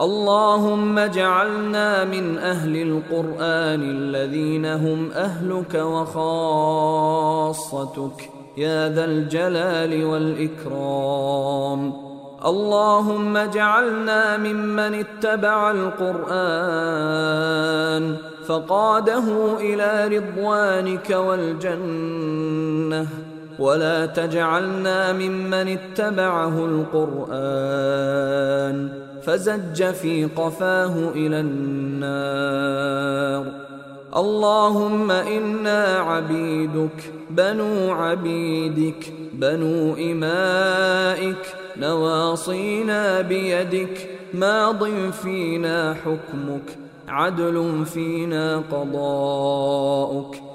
اللهم اجعلنا من أهل القرآن الذين هم أهلك وخاصتك. يا ذا الجلال والإكرام. اللهم اجعلنا ممن اتبع القرآن فقاده إلى رضوانك والجنة. ولا تجعلنا ممن اتبعه القرآن. فزج في قفاه إلى النار. اللهم إنا عبيدك بنو عبيدك بنو إمائك نواصينا بيدك ماض فينا حكمك عدل فينا قضاؤك.